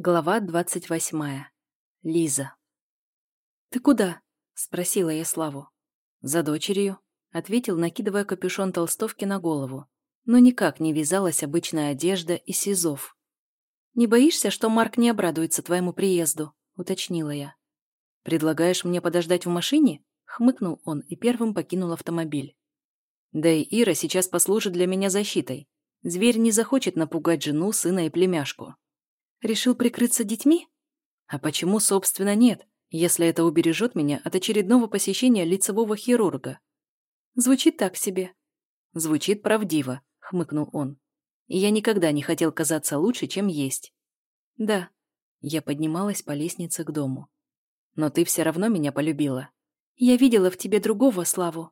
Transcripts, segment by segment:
Глава двадцать восьмая. Лиза. «Ты куда?» — спросила я Славу. «За дочерью», — ответил, накидывая капюшон толстовки на голову. Но никак не вязалась обычная одежда и сизов. «Не боишься, что Марк не обрадуется твоему приезду?» — уточнила я. «Предлагаешь мне подождать в машине?» — хмыкнул он и первым покинул автомобиль. «Да и Ира сейчас послужит для меня защитой. Зверь не захочет напугать жену, сына и племяшку». Решил прикрыться детьми? А почему, собственно, нет, если это убережет меня от очередного посещения лицевого хирурга? Звучит так себе. Звучит правдиво, хмыкнул он. И я никогда не хотел казаться лучше, чем есть. Да. Я поднималась по лестнице к дому. Но ты все равно меня полюбила. Я видела в тебе другого Славу.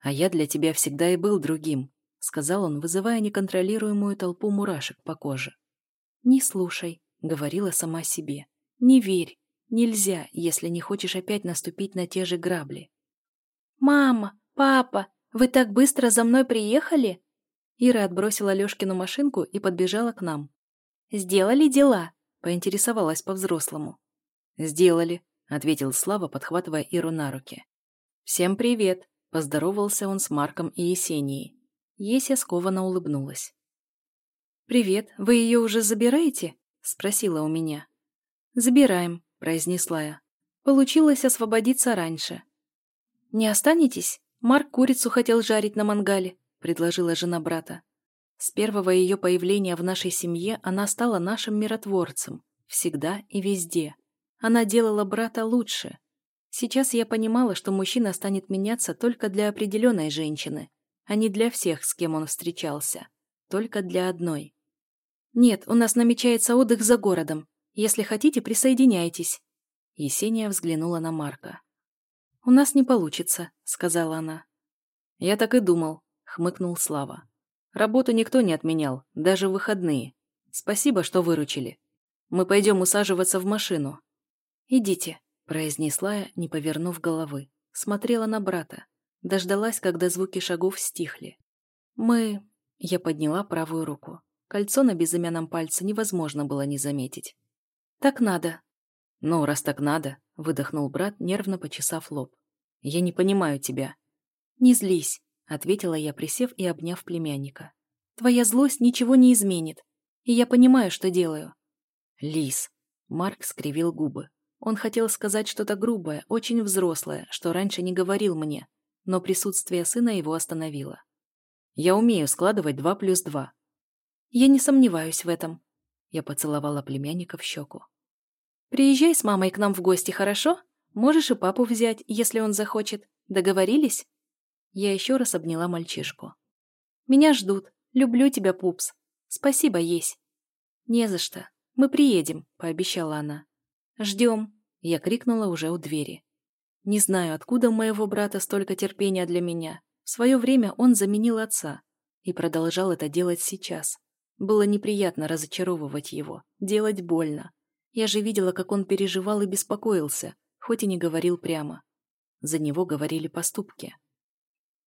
А я для тебя всегда и был другим, сказал он, вызывая неконтролируемую толпу мурашек по коже. «Не слушай», — говорила сама себе. «Не верь. Нельзя, если не хочешь опять наступить на те же грабли». «Мама! Папа! Вы так быстро за мной приехали?» Ира отбросила Лёшкину машинку и подбежала к нам. «Сделали дела?» — поинтересовалась по-взрослому. «Сделали», — ответил Слава, подхватывая Иру на руки. «Всем привет!» — поздоровался он с Марком и Есенией. Еся скованно улыбнулась. «Привет, вы ее уже забираете?» — спросила у меня. «Забираем», — произнесла я. «Получилось освободиться раньше». «Не останетесь? Марк курицу хотел жарить на мангале», — предложила жена брата. С первого ее появления в нашей семье она стала нашим миротворцем. Всегда и везде. Она делала брата лучше. Сейчас я понимала, что мужчина станет меняться только для определенной женщины, а не для всех, с кем он встречался. Только для одной. «Нет, у нас намечается отдых за городом. Если хотите, присоединяйтесь». Есения взглянула на Марка. «У нас не получится», — сказала она. «Я так и думал», — хмыкнул Слава. «Работу никто не отменял, даже выходные. Спасибо, что выручили. Мы пойдем усаживаться в машину». «Идите», — произнесла я, не повернув головы. Смотрела на брата. Дождалась, когда звуки шагов стихли. «Мы...» — я подняла правую руку. Кольцо на безымянном пальце невозможно было не заметить. «Так надо». «Ну, раз так надо», — выдохнул брат, нервно почесав лоб. «Я не понимаю тебя». «Не злись», — ответила я, присев и обняв племянника. «Твоя злость ничего не изменит, и я понимаю, что делаю». «Лис», — Марк скривил губы. Он хотел сказать что-то грубое, очень взрослое, что раньше не говорил мне, но присутствие сына его остановило. «Я умею складывать два плюс два. Я не сомневаюсь в этом. Я поцеловала племянника в щеку. Приезжай с мамой к нам в гости, хорошо? Можешь и папу взять, если он захочет. Договорились? Я еще раз обняла мальчишку. Меня ждут. Люблю тебя, пупс. Спасибо, есть. Не за что. Мы приедем, пообещала она. Ждем. Я крикнула уже у двери. Не знаю, откуда у моего брата столько терпения для меня. В свое время он заменил отца и продолжал это делать сейчас. Было неприятно разочаровывать его, делать больно. Я же видела, как он переживал и беспокоился, хоть и не говорил прямо. За него говорили поступки.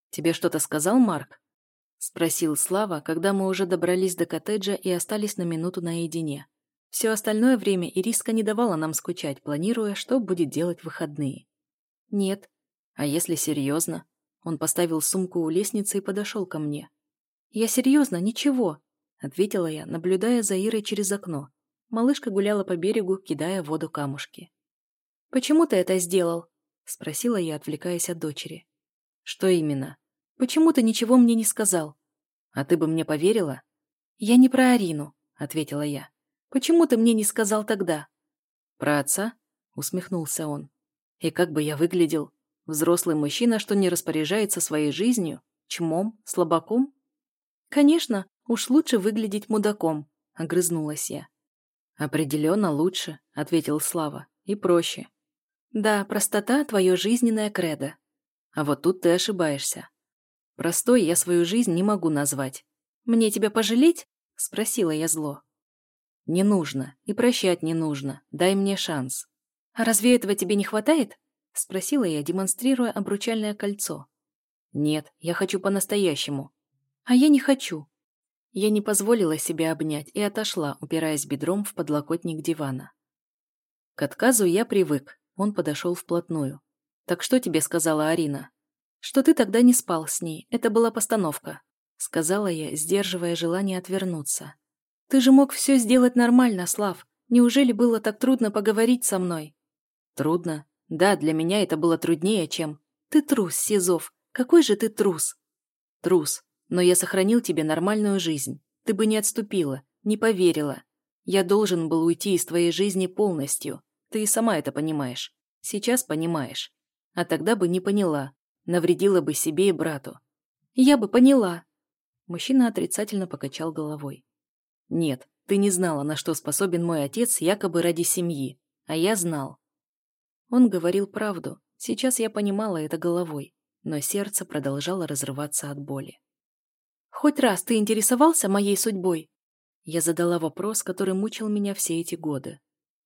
«Тебе что-то сказал Марк?» — спросил Слава, когда мы уже добрались до коттеджа и остались на минуту наедине. Все остальное время Ириска не давала нам скучать, планируя, что будет делать в выходные. «Нет». «А если серьезно?» Он поставил сумку у лестницы и подошел ко мне. «Я серьезно, ничего ответила я, наблюдая за Ирой через окно. Малышка гуляла по берегу, кидая в воду камушки. «Почему ты это сделал?» — спросила я, отвлекаясь от дочери. «Что именно? Почему ты ничего мне не сказал? А ты бы мне поверила?» «Я не про Арину», — ответила я. «Почему ты мне не сказал тогда?» «Про отца?» — усмехнулся он. «И как бы я выглядел? Взрослый мужчина, что не распоряжается своей жизнью? Чмом? Слабаком?» «Конечно, Уж лучше выглядеть мудаком, огрызнулась я. Определенно лучше, ответил Слава, и проще. Да, простота — твое жизненное кредо. А вот тут ты ошибаешься. Простой я свою жизнь не могу назвать. Мне тебя пожалеть? Спросила я зло. Не нужно, и прощать не нужно, дай мне шанс. А разве этого тебе не хватает? Спросила я, демонстрируя обручальное кольцо. Нет, я хочу по-настоящему. А я не хочу. Я не позволила себе обнять и отошла, упираясь бедром в подлокотник дивана. К отказу я привык, он подошел вплотную. «Так что тебе сказала Арина?» «Что ты тогда не спал с ней, это была постановка», сказала я, сдерживая желание отвернуться. «Ты же мог все сделать нормально, Слав. Неужели было так трудно поговорить со мной?» «Трудно. Да, для меня это было труднее, чем...» «Ты трус, Сизов. Какой же ты трус?» «Трус. Но я сохранил тебе нормальную жизнь. Ты бы не отступила, не поверила. Я должен был уйти из твоей жизни полностью. Ты и сама это понимаешь. Сейчас понимаешь. А тогда бы не поняла. Навредила бы себе и брату. Я бы поняла. Мужчина отрицательно покачал головой. Нет, ты не знала, на что способен мой отец якобы ради семьи. А я знал. Он говорил правду. Сейчас я понимала это головой. Но сердце продолжало разрываться от боли. Хоть раз ты интересовался моей судьбой?» Я задала вопрос, который мучил меня все эти годы.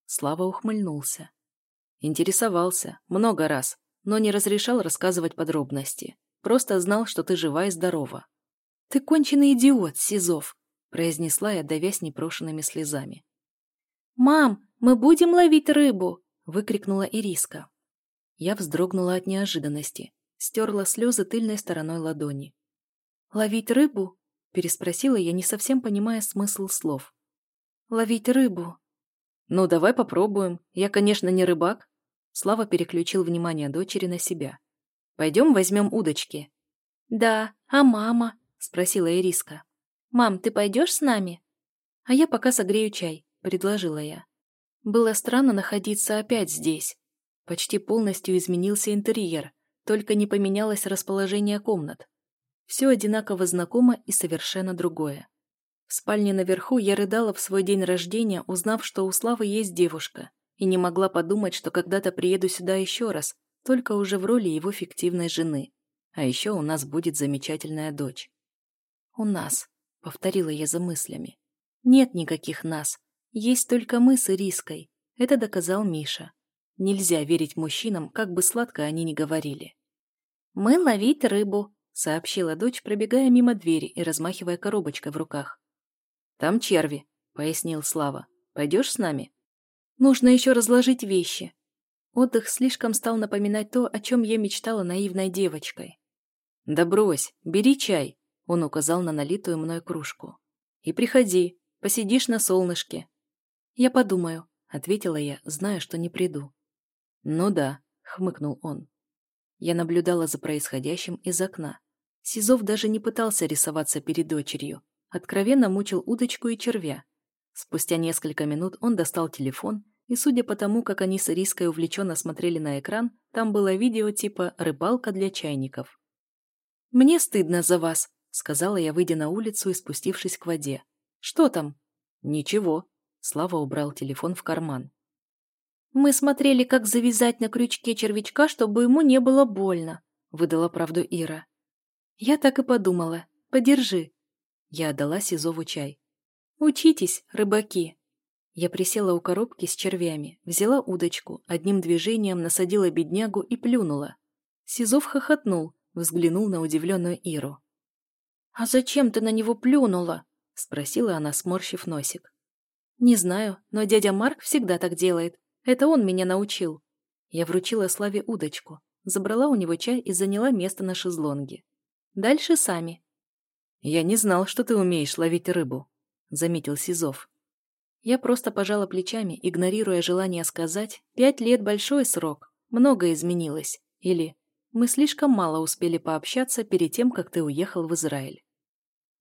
Слава ухмыльнулся. Интересовался. Много раз. Но не разрешал рассказывать подробности. Просто знал, что ты жива и здорова. «Ты конченый идиот, Сизов!» произнесла я, давясь непрошенными слезами. «Мам, мы будем ловить рыбу!» выкрикнула Ириска. Я вздрогнула от неожиданности, стерла слезы тыльной стороной ладони. «Ловить рыбу?» – переспросила я, не совсем понимая смысл слов. «Ловить рыбу?» «Ну, давай попробуем. Я, конечно, не рыбак». Слава переключил внимание дочери на себя. «Пойдем возьмем удочки». «Да, а мама?» – спросила Ириска. «Мам, ты пойдешь с нами?» «А я пока согрею чай», – предложила я. Было странно находиться опять здесь. Почти полностью изменился интерьер, только не поменялось расположение комнат. Все одинаково знакомо и совершенно другое. В спальне наверху я рыдала в свой день рождения, узнав, что у Славы есть девушка, и не могла подумать, что когда-то приеду сюда еще раз, только уже в роли его фиктивной жены. А еще у нас будет замечательная дочь. «У нас», — повторила я за мыслями. «Нет никаких нас. Есть только мы с Ириской. Это доказал Миша. Нельзя верить мужчинам, как бы сладко они ни говорили. «Мы ловить рыбу», сообщила дочь, пробегая мимо двери и размахивая коробочкой в руках. «Там черви», — пояснил Слава. «Пойдешь с нами?» «Нужно еще разложить вещи». Отдых слишком стал напоминать то, о чем я мечтала наивной девочкой. «Да брось, бери чай», — он указал на налитую мной кружку. «И приходи, посидишь на солнышке». «Я подумаю», — ответила я, зная, что не приду. «Ну да», — хмыкнул он. Я наблюдала за происходящим из окна. Сизов даже не пытался рисоваться перед дочерью. Откровенно мучил удочку и червя. Спустя несколько минут он достал телефон, и судя по тому, как они с Ириской увлеченно смотрели на экран, там было видео типа «рыбалка для чайников». «Мне стыдно за вас», — сказала я, выйдя на улицу и спустившись к воде. «Что там?» «Ничего». Слава убрал телефон в карман. «Мы смотрели, как завязать на крючке червячка, чтобы ему не было больно», — выдала правду Ира. Я так и подумала. Подержи. Я отдала Сизову чай. Учитесь, рыбаки. Я присела у коробки с червями, взяла удочку, одним движением насадила беднягу и плюнула. Сизов хохотнул, взглянул на удивленную Иру. «А зачем ты на него плюнула?» — спросила она, сморщив носик. «Не знаю, но дядя Марк всегда так делает. Это он меня научил». Я вручила Славе удочку, забрала у него чай и заняла место на шезлонге. Дальше сами». «Я не знал, что ты умеешь ловить рыбу», — заметил Сизов. Я просто пожала плечами, игнорируя желание сказать «пять лет – большой срок, многое изменилось» или «мы слишком мало успели пообщаться перед тем, как ты уехал в Израиль».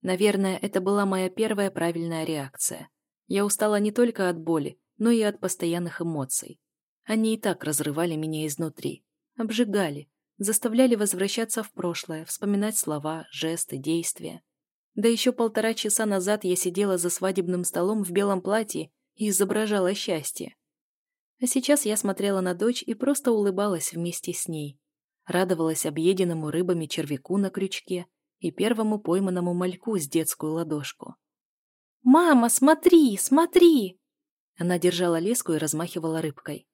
Наверное, это была моя первая правильная реакция. Я устала не только от боли, но и от постоянных эмоций. Они и так разрывали меня изнутри, обжигали, заставляли возвращаться в прошлое, вспоминать слова, жесты, действия. Да еще полтора часа назад я сидела за свадебным столом в белом платье и изображала счастье. А сейчас я смотрела на дочь и просто улыбалась вместе с ней. Радовалась объеденному рыбами червяку на крючке и первому пойманному мальку с детскую ладошку. «Мама, смотри, смотри!» Она держала леску и размахивала рыбкой.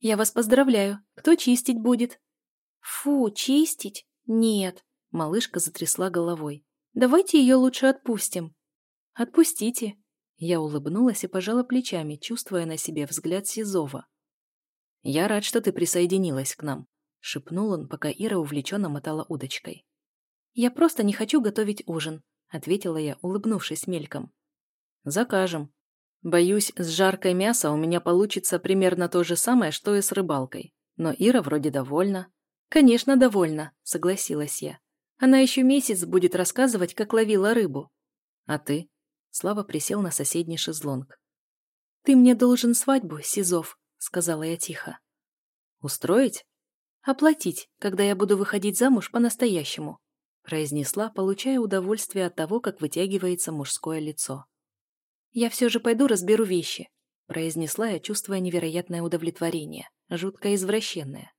«Я вас поздравляю. Кто чистить будет?» «Фу, чистить? Нет!» Малышка затрясла головой. «Давайте ее лучше отпустим». «Отпустите!» Я улыбнулась и пожала плечами, чувствуя на себе взгляд Сизова. «Я рад, что ты присоединилась к нам», — шепнул он, пока Ира увлеченно мотала удочкой. «Я просто не хочу готовить ужин», — ответила я, улыбнувшись мельком. «Закажем. Боюсь, с жаркой мясо у меня получится примерно то же самое, что и с рыбалкой. Но Ира вроде довольна». «Конечно, довольна», — согласилась я. «Она еще месяц будет рассказывать, как ловила рыбу». «А ты?» Слава присел на соседний шезлонг. «Ты мне должен свадьбу, Сизов», — сказала я тихо. «Устроить?» «Оплатить, когда я буду выходить замуж по-настоящему», произнесла, получая удовольствие от того, как вытягивается мужское лицо. «Я все же пойду разберу вещи», произнесла я, чувствуя невероятное удовлетворение, жутко извращенное.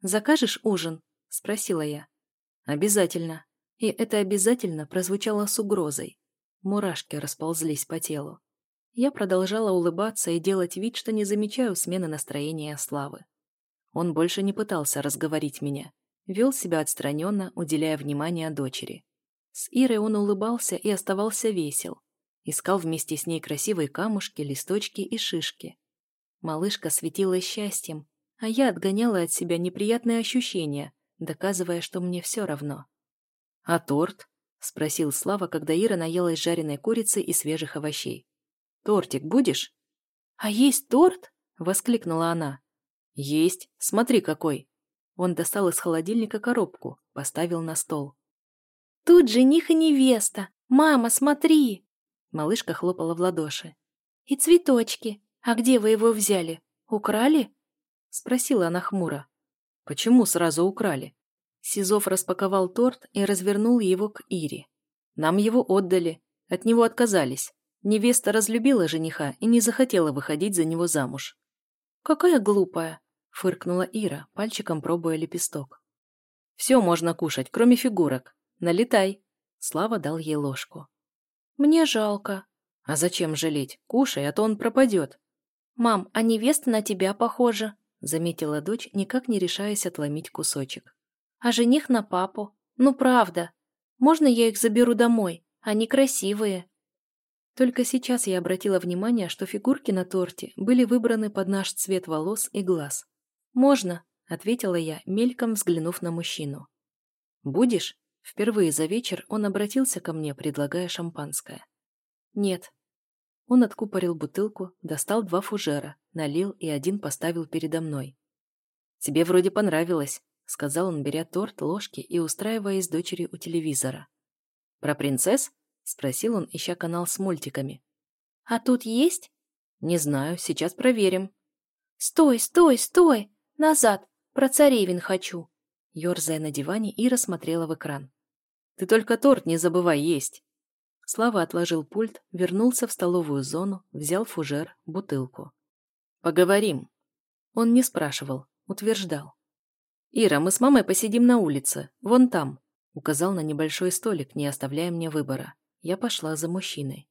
«Закажешь ужин?» – спросила я. «Обязательно». И это обязательно прозвучало с угрозой. Мурашки расползлись по телу. Я продолжала улыбаться и делать вид, что не замечаю смены настроения Славы. Он больше не пытался разговорить меня, вел себя отстраненно, уделяя внимание дочери. С Ирой он улыбался и оставался весел. Искал вместе с ней красивые камушки, листочки и шишки. Малышка светилась счастьем, а я отгоняла от себя неприятные ощущения, доказывая, что мне все равно. «А торт?» — спросил Слава, когда Ира наелась жареной курицы и свежих овощей. «Тортик будешь?» «А есть торт?» — воскликнула она. «Есть. Смотри, какой!» Он достал из холодильника коробку, поставил на стол. «Тут жених и невеста! Мама, смотри!» Малышка хлопала в ладоши. «И цветочки! А где вы его взяли? Украли?» Спросила она хмуро. «Почему сразу украли?» Сизов распаковал торт и развернул его к Ире. «Нам его отдали. От него отказались. Невеста разлюбила жениха и не захотела выходить за него замуж». «Какая глупая!» фыркнула Ира, пальчиком пробуя лепесток. «Все можно кушать, кроме фигурок. Налетай!» Слава дал ей ложку. «Мне жалко». «А зачем жалеть? Кушай, а то он пропадет». «Мам, а невеста на тебя похожа», заметила дочь, никак не решаясь отломить кусочек. «А жених на папу? Ну правда. Можно я их заберу домой? Они красивые». Только сейчас я обратила внимание, что фигурки на торте были выбраны под наш цвет волос и глаз. «Можно», — ответила я, мельком взглянув на мужчину. «Будешь?» Впервые за вечер он обратился ко мне, предлагая шампанское. «Нет». Он откупорил бутылку, достал два фужера, налил и один поставил передо мной. «Тебе вроде понравилось», — сказал он, беря торт, ложки и устраиваясь с дочерью у телевизора. «Про принцесс?» — спросил он, ища канал с мультиками. «А тут есть?» «Не знаю, сейчас проверим». «Стой, стой, стой!» «Назад! Про царевин хочу!» Ёрзая на диване, Ира смотрела в экран. «Ты только торт не забывай есть!» Слава отложил пульт, вернулся в столовую зону, взял фужер, бутылку. «Поговорим!» Он не спрашивал, утверждал. «Ира, мы с мамой посидим на улице, вон там», указал на небольшой столик, не оставляя мне выбора. Я пошла за мужчиной.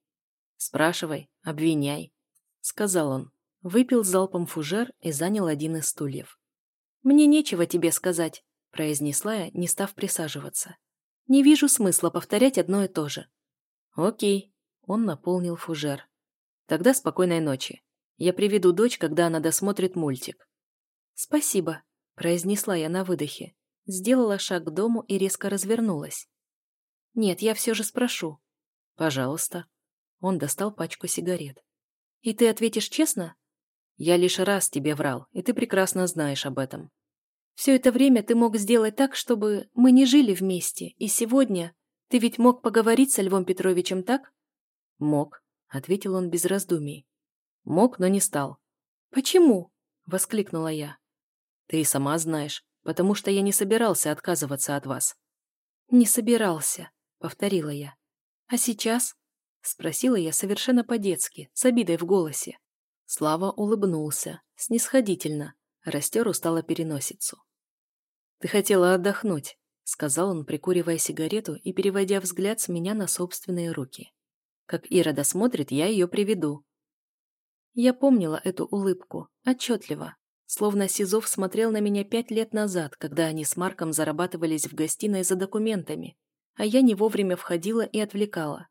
«Спрашивай, обвиняй», — сказал он. Выпил залпом фужер и занял один из стульев. «Мне нечего тебе сказать», — произнесла я, не став присаживаться. «Не вижу смысла повторять одно и то же». «Окей», — он наполнил фужер. «Тогда спокойной ночи. Я приведу дочь, когда она досмотрит мультик». «Спасибо», — произнесла я на выдохе. Сделала шаг к дому и резко развернулась. «Нет, я все же спрошу». «Пожалуйста». Он достал пачку сигарет. «И ты ответишь честно?» Я лишь раз тебе врал, и ты прекрасно знаешь об этом. Все это время ты мог сделать так, чтобы мы не жили вместе, и сегодня ты ведь мог поговорить со Львом Петровичем, так? Мог, ответил он без раздумий. Мог, но не стал. Почему? воскликнула я. Ты и сама знаешь, потому что я не собирался отказываться от вас. Не собирался, повторила я. А сейчас? спросила я совершенно по-детски, с обидой в голосе. Слава улыбнулся, снисходительно, растер устало переносицу. «Ты хотела отдохнуть», — сказал он, прикуривая сигарету и переводя взгляд с меня на собственные руки. «Как Ира досмотрит, я ее приведу». Я помнила эту улыбку, отчетливо, словно Сизов смотрел на меня пять лет назад, когда они с Марком зарабатывались в гостиной за документами, а я не вовремя входила и отвлекала.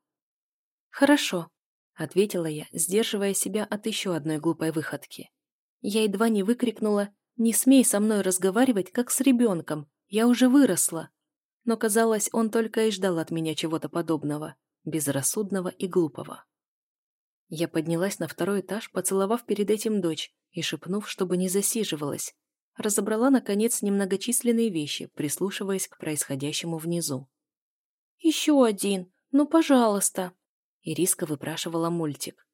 «Хорошо», — ответила я, сдерживая себя от еще одной глупой выходки. Я едва не выкрикнула «Не смей со мной разговаривать, как с ребенком, я уже выросла». Но, казалось, он только и ждал от меня чего-то подобного, безрассудного и глупого. Я поднялась на второй этаж, поцеловав перед этим дочь и шепнув, чтобы не засиживалась, разобрала, наконец, немногочисленные вещи, прислушиваясь к происходящему внизу. «Еще один! Ну, пожалуйста!» Ириска выпрашивала мультик.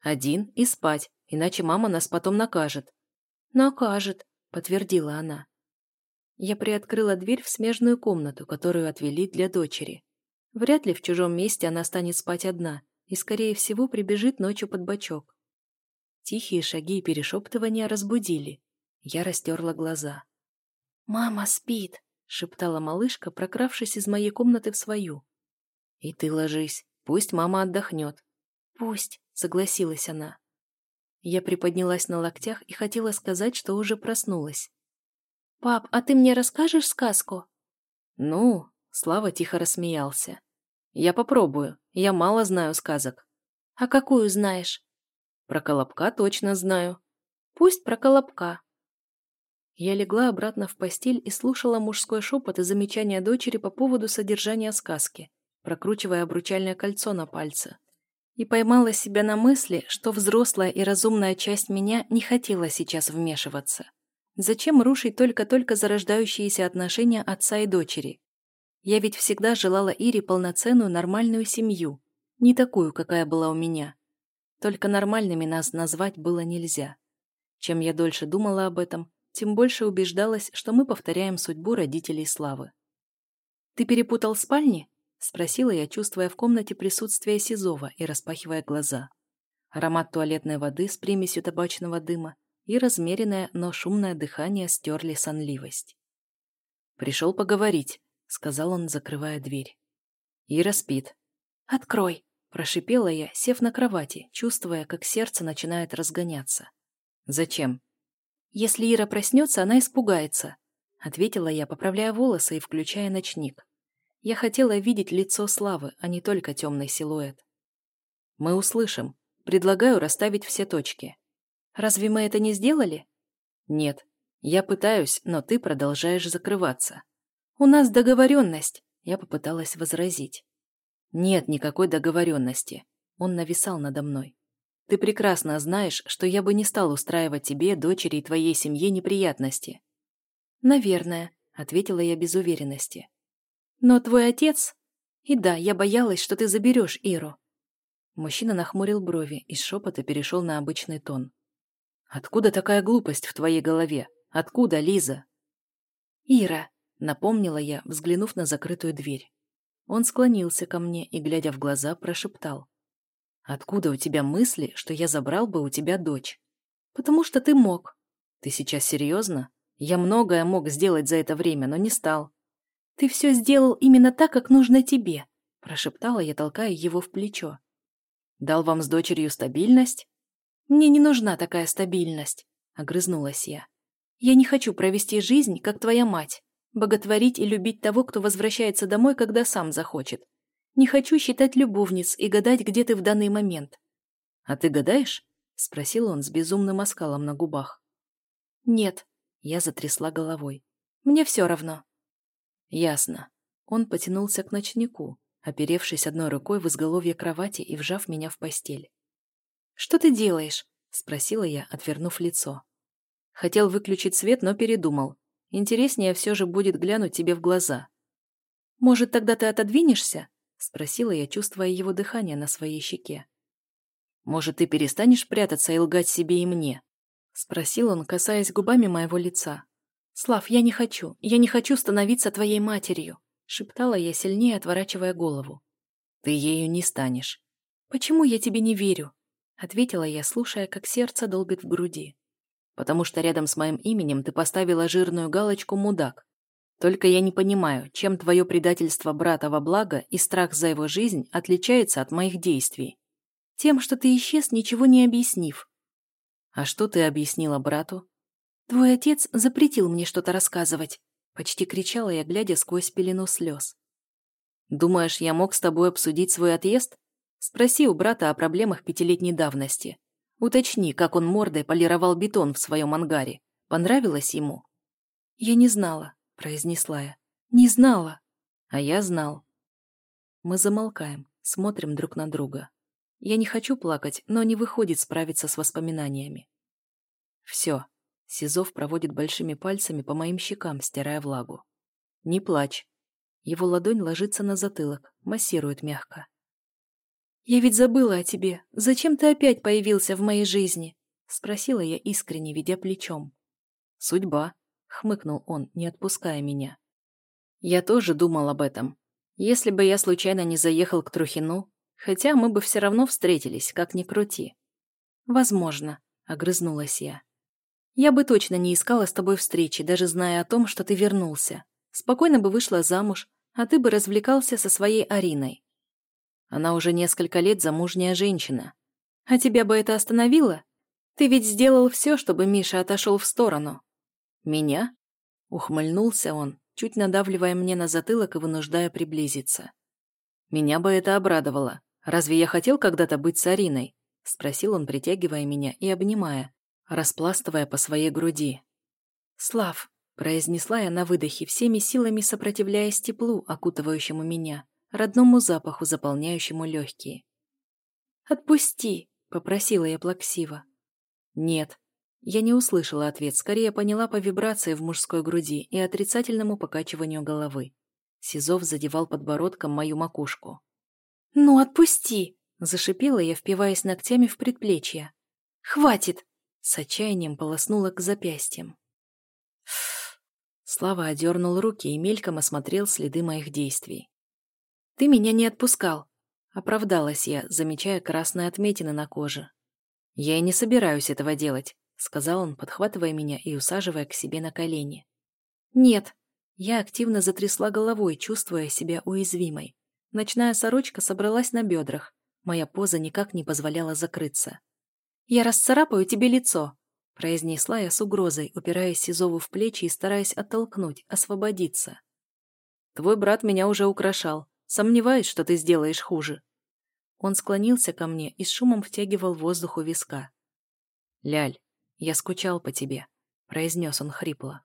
«Один и спать, иначе мама нас потом накажет». «Накажет», — подтвердила она. Я приоткрыла дверь в смежную комнату, которую отвели для дочери. Вряд ли в чужом месте она станет спать одна и, скорее всего, прибежит ночью под бочок. Тихие шаги и перешептывания разбудили. Я растерла глаза. «Мама спит», — шептала малышка, прокравшись из моей комнаты в свою. «И ты ложись, пусть мама отдохнет». «Пусть», — согласилась она. Я приподнялась на локтях и хотела сказать, что уже проснулась. «Пап, а ты мне расскажешь сказку?» «Ну», — Слава тихо рассмеялся. «Я попробую, я мало знаю сказок». «А какую знаешь?» «Про Колобка точно знаю». «Пусть про Колобка», я легла обратно в постель и слушала мужской шепот и замечания дочери по поводу содержания сказки, прокручивая обручальное кольцо на пальце. И поймала себя на мысли, что взрослая и разумная часть меня не хотела сейчас вмешиваться. Зачем рушить только-только зарождающиеся отношения отца и дочери? Я ведь всегда желала Ире полноценную нормальную семью, не такую, какая была у меня. Только нормальными нас назвать было нельзя. Чем я дольше думала об этом, тем больше убеждалась, что мы повторяем судьбу родителей Славы. «Ты перепутал спальни?» — спросила я, чувствуя в комнате присутствие Сизова и распахивая глаза. Аромат туалетной воды с примесью табачного дыма и размеренное, но шумное дыхание стерли сонливость. «Пришел поговорить», — сказал он, закрывая дверь. «Ира спит». «Открой», — прошипела я, сев на кровати, чувствуя, как сердце начинает разгоняться. «Зачем?» «Если Ира проснется, она испугается», — ответила я, поправляя волосы и включая ночник. Я хотела видеть лицо Славы, а не только темный силуэт. «Мы услышим. Предлагаю расставить все точки». «Разве мы это не сделали?» «Нет. Я пытаюсь, но ты продолжаешь закрываться». «У нас договоренность», — я попыталась возразить. «Нет никакой договоренности». Он нависал надо мной. Ты прекрасно знаешь, что я бы не стал устраивать тебе, дочери и твоей семье неприятности». «Наверное», — ответила я без уверенности. «Но твой отец...» «И да, я боялась, что ты заберешь Иру». Мужчина нахмурил брови и с шепота перешел на обычный тон. «Откуда такая глупость в твоей голове? Откуда, Лиза?» «Ира», — напомнила я, взглянув на закрытую дверь. Он склонился ко мне и, глядя в глаза, прошептал. Откуда у тебя мысли, что я забрал бы у тебя дочь? Потому что ты мог. Ты сейчас серьезно? Я многое мог сделать за это время, но не стал. Ты все сделал именно так, как нужно тебе, прошептала я, толкая его в плечо. Дал вам с дочерью стабильность? Мне не нужна такая стабильность, огрызнулась я. Я не хочу провести жизнь, как твоя мать, боготворить и любить того, кто возвращается домой, когда сам захочет. Не хочу считать любовниц и гадать, где ты в данный момент. А ты гадаешь? Спросил он с безумным оскалом на губах. Нет. Я затрясла головой. Мне все равно. Ясно. Он потянулся к ночнику, оперевшись одной рукой в изголовье кровати и вжав меня в постель. «Что ты делаешь?» — спросила я, отвернув лицо. Хотел выключить свет, но передумал. Интереснее все же будет глянуть тебе в глаза. «Может, тогда ты отодвинешься?» — спросила я, чувствуя его дыхание на своей щеке. «Может, ты перестанешь прятаться и лгать себе и мне?» — спросил он, касаясь губами моего лица. «Слав, я не хочу, я не хочу становиться твоей матерью», — шептала я, сильнее отворачивая голову. «Ты ею не станешь». «Почему я тебе не верю?» — ответила я, слушая, как сердце долбит в груди. «Потому что рядом с моим именем ты поставила жирную галочку «мудак», только я не понимаю, чем твое предательство брата во благо и страх за его жизнь отличается от моих действий. Тем, что ты исчез, ничего не объяснив. А что ты объяснила брату? Твой отец запретил мне что-то рассказывать. Почти кричала я, глядя сквозь пелену слез. Думаешь, я мог с тобой обсудить свой отъезд? Спроси у брата о проблемах пятилетней давности. Уточни, как он мордой полировал бетон в своем ангаре. Понравилось ему?» «Я не знала», — произнесла я. «Не знала». А я знал. Мы замолкаем, смотрим друг на друга. Я не хочу плакать, но не выходит справиться с воспоминаниями. Все. Сизов проводит большими пальцами по моим щекам, стирая влагу. Не плачь. Его ладонь ложится на затылок, массирует мягко. «Я ведь забыла о тебе. Зачем ты опять появился в моей жизни?» Спросила я искренне, ведя плечом. «Судьба», — хмыкнул он, не отпуская меня. Я тоже думал об этом. Если бы я случайно не заехал к Трухину, хотя мы бы все равно встретились, как ни крути. «Возможно», — огрызнулась я. «Я бы точно не искала с тобой встречи, даже зная о том, что ты вернулся. Спокойно бы вышла замуж, а ты бы развлекался со своей Ариной. Она уже несколько лет замужняя женщина. А тебя бы это остановило? Ты ведь сделал все, чтобы Миша отошел в сторону. Меня? Ухмыльнулся он, чуть надавливая мне на затылок и вынуждая приблизиться. Меня бы это обрадовало. Разве я хотел когда-то быть с Ариной? Спросил он, притягивая меня и обнимая, распластывая по своей груди. «Слав», — произнесла я на выдохе, всеми силами сопротивляясь теплу, окутывающему меня, родному запаху, заполняющему легкие. «Отпусти!» — попросила я плаксиво. «Нет». Я не услышала ответ, скорее поняла по вибрации в мужской груди и отрицательному покачиванию головы. Сизов задевал подбородком мою макушку. «Ну, отпусти!» — зашипела я, впиваясь ногтями в предплечье. «Хватит!» — с отчаянием полоснула к запястьям. Слава одернул руки и мельком осмотрел следы моих действий. «Ты меня не отпускал», — оправдалась я, замечая красные отметины на коже. «Я и не собираюсь этого делать», — сказал он, подхватывая меня и усаживая к себе на колени. «Нет». Я активно затрясла головой, чувствуя себя уязвимой. Ночная сорочка собралась на бедрах. Моя поза никак не позволяла закрыться. «Я расцарапаю тебе лицо», — произнесла я с угрозой, упираясь Сизову в плечи и стараясь оттолкнуть, освободиться. «Твой брат меня уже украшал. Сомневаюсь, что ты сделаешь хуже». Он склонился ко мне и с шумом втягивал воздух у виска. «Ляль, я скучал по тебе», — произнес он хрипло.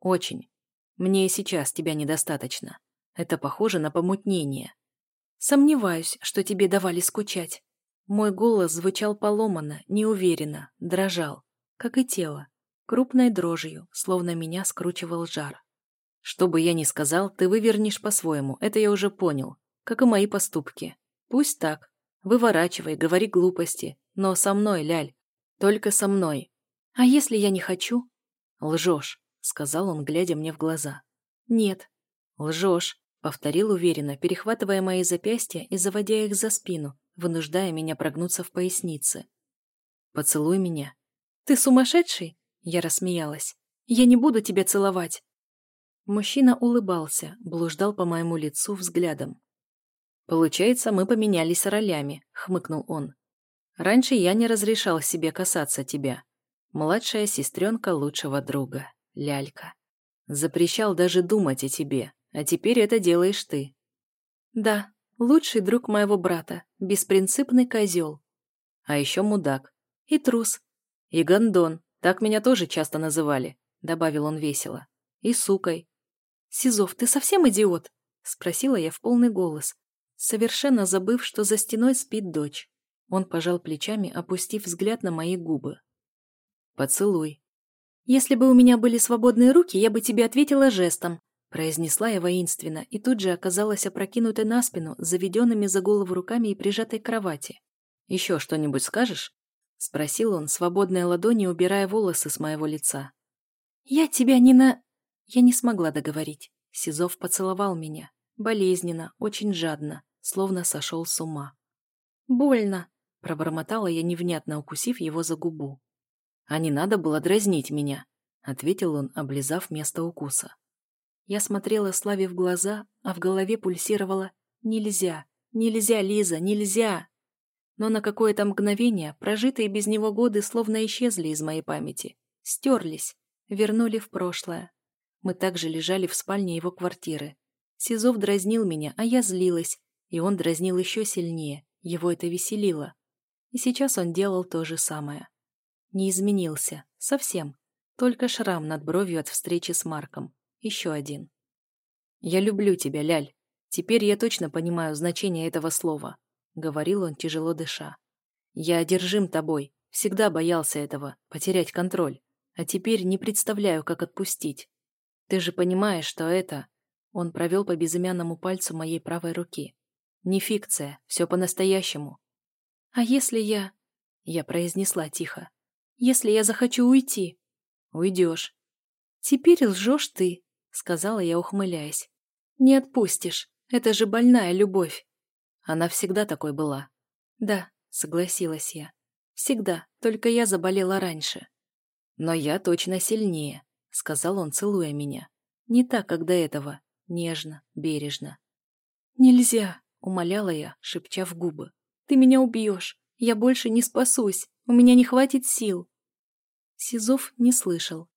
«Очень. Мне и сейчас тебя недостаточно. Это похоже на помутнение». «Сомневаюсь, что тебе давали скучать». Мой голос звучал поломанно, неуверенно, дрожал, как и тело, крупной дрожью, словно меня скручивал жар. Что бы я ни сказал, ты вывернешь по-своему, это я уже понял. Как и мои поступки. Пусть так. Выворачивай, говори глупости. Но со мной, Ляль. Только со мной. А если я не хочу? Лжешь, сказал он, глядя мне в глаза. Нет. Лжешь, повторил уверенно, перехватывая мои запястья и заводя их за спину, вынуждая меня прогнуться в пояснице. Поцелуй меня. Ты сумасшедший? Я рассмеялась. Я не буду тебя целовать. Мужчина улыбался, блуждал по моему лицу взглядом. «Получается, мы поменялись ролями», — хмыкнул он. «Раньше я не разрешал себе касаться тебя. Младшая сестренка лучшего друга, лялька. Запрещал даже думать о тебе, а теперь это делаешь ты». «Да, лучший друг моего брата, беспринципный козел. А еще мудак. И трус. И гондон, так меня тоже часто называли», — добавил он весело. «И сукой. «Сизов, ты совсем идиот?» — спросила я в полный голос, совершенно забыв, что за стеной спит дочь. Он пожал плечами, опустив взгляд на мои губы. «Поцелуй». «Если бы у меня были свободные руки, я бы тебе ответила жестом», произнесла я воинственно и тут же оказалась опрокинутой на спину, заведенными за голову руками и прижатой к кровати. «Еще что-нибудь скажешь?» — спросил он, свободной ладони убирая волосы с моего лица. «Я тебя не на...» Я не смогла договорить. Сизов поцеловал меня. Болезненно, очень жадно, словно сошел с ума. «Больно!» – пробормотала я невнятно, укусив его за губу. «А не надо было дразнить меня», – ответил он, облизав место укуса. Я смотрела Славе в глаза, а в голове пульсировало «Нельзя! Нельзя, Лиза, нельзя!» Но на какое-то мгновение прожитые без него годы словно исчезли из моей памяти, стерлись, вернули в прошлое. Мы также лежали в спальне его квартиры. Сизов дразнил меня, а я злилась, и он дразнил еще сильнее, Его это веселило. И сейчас он делал то же самое. Не изменился. Совсем. Только шрам над бровью от встречи с Марком. Еще один. «Я люблю тебя, Ляль. Теперь я точно понимаю значение этого слова», — говорил он, тяжело дыша. «Я одержим тобой. Всегда боялся этого, потерять контроль. А теперь не представляю, как отпустить. Ты же понимаешь, что это...» Он провел по безымянному пальцу моей правой руки. «Не фикция, все по-настоящему». «А если я...» Я произнесла тихо. «Если я захочу уйти?» «Уйдешь». «Теперь лжешь ты», — сказала я, ухмыляясь. «Не отпустишь. Это же больная любовь». Она всегда такой была. «Да», — согласилась я. «Всегда, только я заболела раньше». «Но я точно сильнее», — сказал он, целуя меня. «Не так, как до этого. Нежно, бережно». «Нельзя», — умоляла я, шепча в губы. «Ты меня убьешь. Я больше не спасусь. У меня не хватит сил». Сизов не слышал.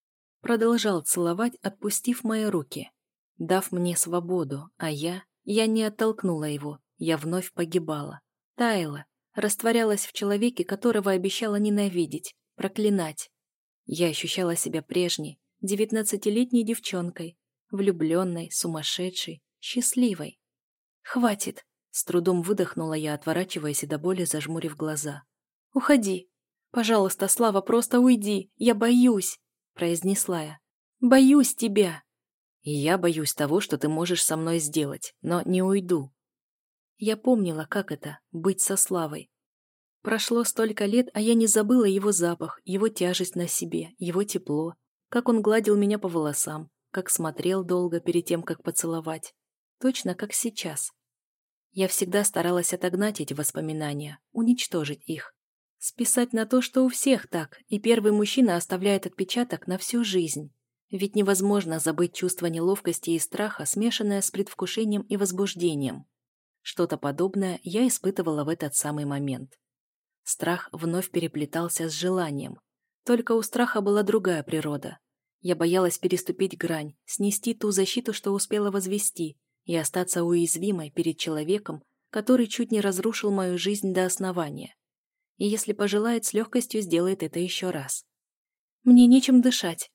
Продолжал целовать, отпустив мои руки дав мне свободу, а я... Я не оттолкнула его, я вновь погибала. Таяла, растворялась в человеке, которого обещала ненавидеть, проклинать. Я ощущала себя прежней, девятнадцатилетней девчонкой, влюбленной, сумасшедшей, счастливой. «Хватит!» — с трудом выдохнула я, отворачиваясь и до боли зажмурив глаза. «Уходи! Пожалуйста, Слава, просто уйди! Я боюсь!» — произнесла я. «Боюсь тебя!» И я боюсь того, что ты можешь со мной сделать, но не уйду. Я помнила, как это — быть со Славой. Прошло столько лет, а я не забыла его запах, его тяжесть на себе, его тепло, как он гладил меня по волосам, как смотрел долго перед тем, как поцеловать. Точно как сейчас. Я всегда старалась отогнать эти воспоминания, уничтожить их. Списать на то, что у всех так, и первый мужчина оставляет отпечаток на всю жизнь. Ведь невозможно забыть чувство неловкости и страха, смешанное с предвкушением и возбуждением. Что-то подобное я испытывала в этот самый момент. Страх вновь переплетался с желанием. Только у страха была другая природа. Я боялась переступить грань, снести ту защиту, что успела возвести, и остаться уязвимой перед человеком, который чуть не разрушил мою жизнь до основания. И если пожелает, с легкостью сделает это еще раз. «Мне нечем дышать»,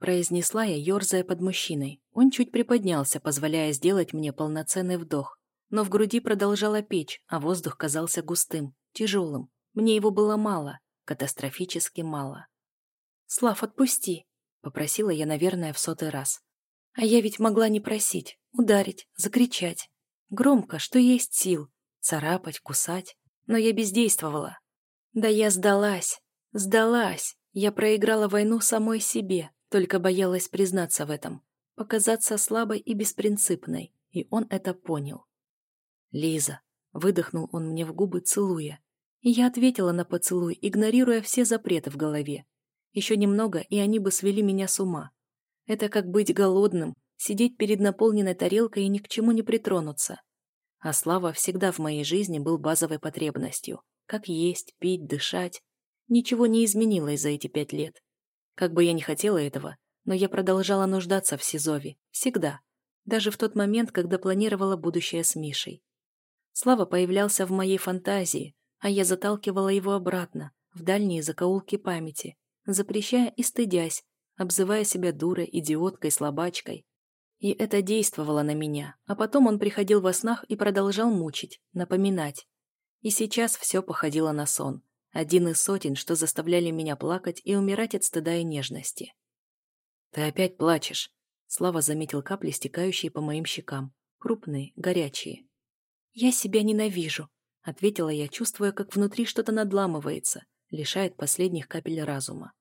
произнесла я, ерзая под мужчиной. Он чуть приподнялся, позволяя сделать мне полноценный вдох. Но в груди продолжала печь, а воздух казался густым, тяжелым. Мне его было мало, катастрофически мало. «Слав, отпусти!» — попросила я, наверное, в сотый раз. А я ведь могла не просить, ударить, закричать. Громко, что есть сил, царапать, кусать. Но я бездействовала. Да я сдалась, сдалась. Я проиграла войну самой себе, только боялась признаться в этом, показаться слабой и беспринципной, и он это понял. «Лиза», — выдохнул он мне в губы, целуя. И я ответила на поцелуй, игнорируя все запреты в голове. Еще немного, и они бы свели меня с ума. Это как быть голодным, сидеть перед наполненной тарелкой и ни к чему не притронуться. А слава всегда в моей жизни был базовой потребностью. Как есть, пить, дышать. Ничего не изменилось за эти пять лет. Как бы я ни хотела этого, но я продолжала нуждаться в Сизове. Всегда. Даже в тот момент, когда планировала будущее с Мишей. Слава появлялся в моей фантазии, а я заталкивала его обратно, в дальние закоулки памяти, запрещая и стыдясь, обзывая себя дурой, идиоткой, слабачкой. И это действовало на меня, а потом он приходил во снах и продолжал мучить, напоминать. И сейчас все походило на сон. Один из сотен, что заставляли меня плакать и умирать от стыда и нежности. «Ты опять плачешь», — Слава заметил капли, стекающие по моим щекам. Крупные, горячие. «Я себя ненавижу», — ответила я, чувствуя, как внутри что-то надламывается, лишает последних капель разума.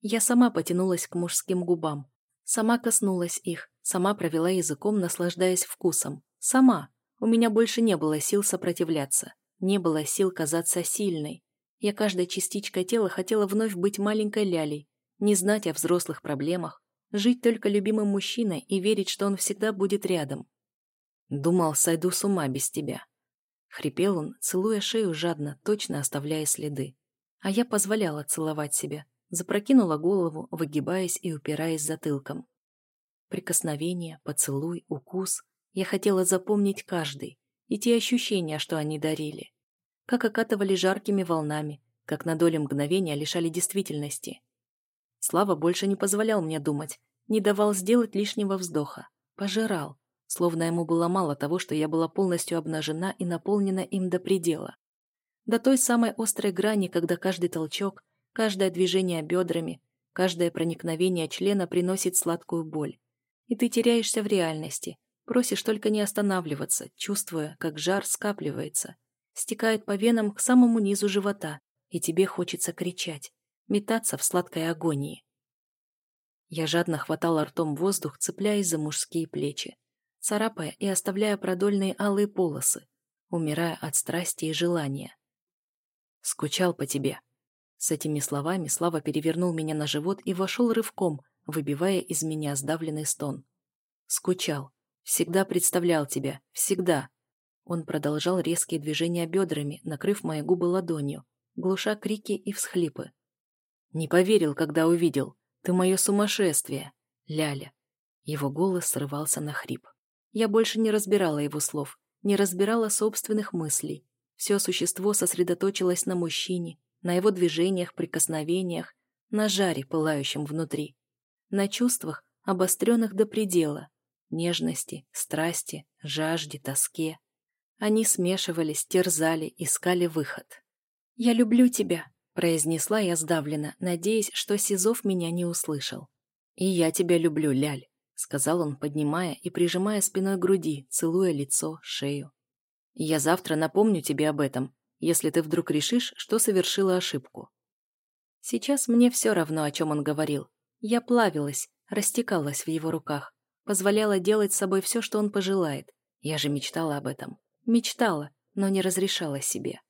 Я сама потянулась к мужским губам, сама коснулась их, сама провела языком, наслаждаясь вкусом. Сама. У меня больше не было сил сопротивляться, не было сил казаться сильной, я каждой частичкой тела хотела вновь быть маленькой лялей, не знать о взрослых проблемах, жить только любимым мужчиной и верить, что он всегда будет рядом. Думал, сойду с ума без тебя. Хрипел он, целуя шею жадно, точно оставляя следы. А я позволяла целовать себя, запрокинула голову, выгибаясь и упираясь затылком. Прикосновение, поцелуй, укус. Я хотела запомнить каждый и те ощущения, что они дарили. как окатывали жаркими волнами, как на долю мгновения лишали действительности. Слава больше не позволял мне думать, не давал сделать лишнего вздоха, пожирал, словно ему было мало того, что я была полностью обнажена и наполнена им до предела. До той самой острой грани, когда каждый толчок, каждое движение бедрами, каждое проникновение члена приносит сладкую боль. И ты теряешься в реальности, просишь только не останавливаться, чувствуя, как жар скапливается, стекает по венам к самому низу живота, и тебе хочется кричать, метаться в сладкой агонии. Я жадно хватала ртом воздух, цепляясь за мужские плечи, царапая и оставляя продольные алые полосы, умирая от страсти и желания. «Скучал по тебе». С этими словами Слава перевернул меня на живот и вошел рывком, выбивая из меня сдавленный стон. «Скучал. Всегда представлял тебя. Всегда. Он продолжал резкие движения бедрами, накрыв мои губы ладонью, глуша крики и всхлипы. «Не поверил, когда увидел. Ты мое сумасшествие. Ляля». Его голос срывался на хрип. Я больше не разбирала его слов, не разбирала собственных мыслей. Все существо сосредоточилось на мужчине, на его движениях, прикосновениях, на жаре, пылающем внутри, на чувствах, обостренных до предела, нежности, страсти, жажде, тоске. Они смешивались, терзали, искали выход. «Я люблю тебя», — произнесла я сдавленно, надеясь, что Сизов меня не услышал. «И я тебя люблю, Ляль», — сказал он, поднимая и прижимая спиной груди, целуя лицо, шею. «Я завтра напомню тебе об этом, если ты вдруг решишь, что совершила ошибку». Сейчас мне все равно, о чем он говорил. Я плавилась, растекалась в его руках, позволяла делать с собой все, что он пожелает. Я же мечтала об этом. Мечтала, но не разрешала себе.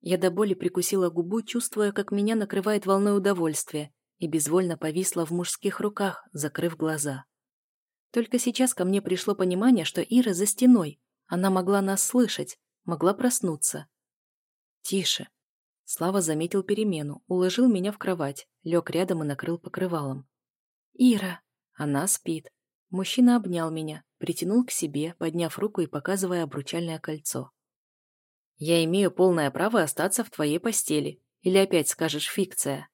Я до боли прикусила губу, чувствуя, как меня накрывает волной удовольствия, и безвольно повисла в мужских руках, закрыв глаза. Только сейчас ко мне пришло понимание, что Ира за стеной. Она могла нас слышать, могла проснуться. «Тише». Слава заметил перемену, уложил меня в кровать, лег рядом и накрыл покрывалом. «Ира!» Она спит. Мужчина обнял меня, притянул к себе, подняв руку и показывая обручальное кольцо. «Я имею полное право остаться в твоей постели. Или опять скажешь фикция?»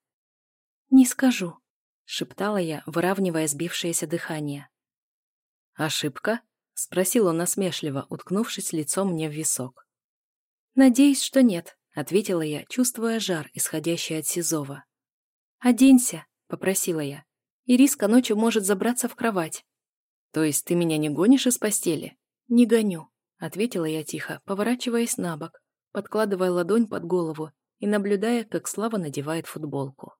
«Не скажу», — шептала я, выравнивая сбившееся дыхание. «Ошибка?» — спросил он насмешливо, уткнувшись лицом мне в висок. «Надеюсь, что нет», — ответила я, чувствуя жар, исходящий от Сизова. «Оденься», — попросила я. «Ириска ночью может забраться в кровать». «То есть ты меня не гонишь из постели?» «Не гоню», — ответила я тихо, поворачиваясь на бок, подкладывая ладонь под голову и наблюдая, как Слава надевает футболку.